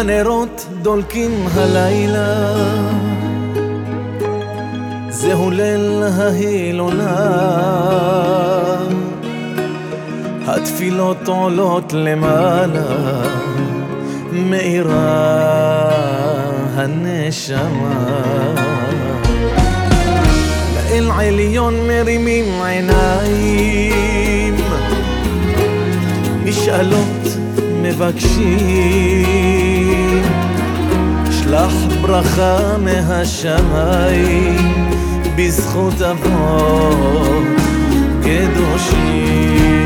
הנרות דולקים הלילה. זהו ליל ההילולה. התפילות עולות למעלה מאירה הנשמה. לאל עליון מרימים עיניים משאלות מבקשים. שלח ברכה מהשמיים בזכות אבות קדושים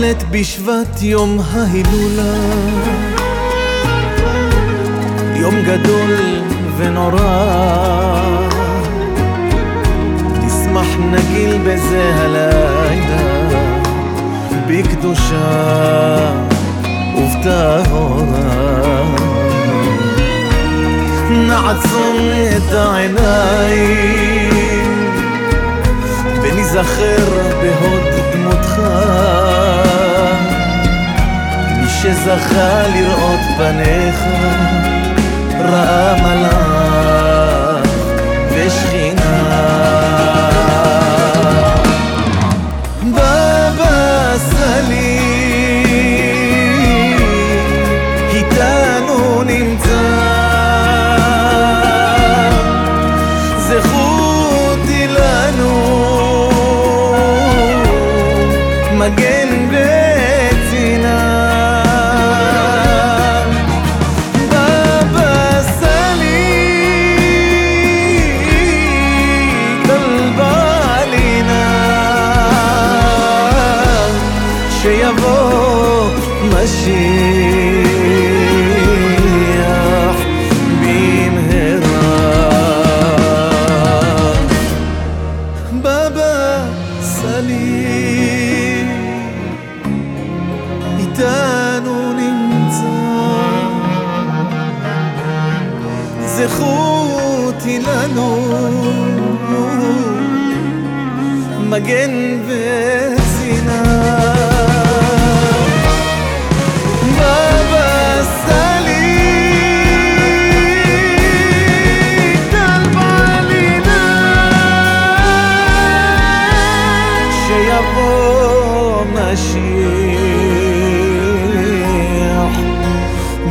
ד' בשבט יום ההילולה. יום גדול ונורא. נשמח נגיל בזה הלילה בקדושה ובטהורה. נעצום את העיניים ונזכר בהוד דמותך מי שזכה לראות פניך ראה מלאך ושכינה. בבא סאלי איתנו נמצא. זכותי לנו מגן שיבוא משיח במהרה. בבא סאלי איתנו נמצא. זכותי לנו מגן ו...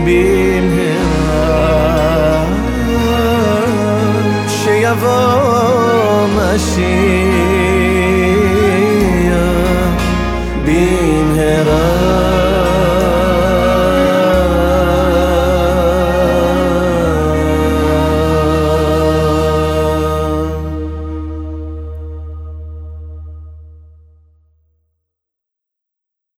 במהרה שיבוא משיח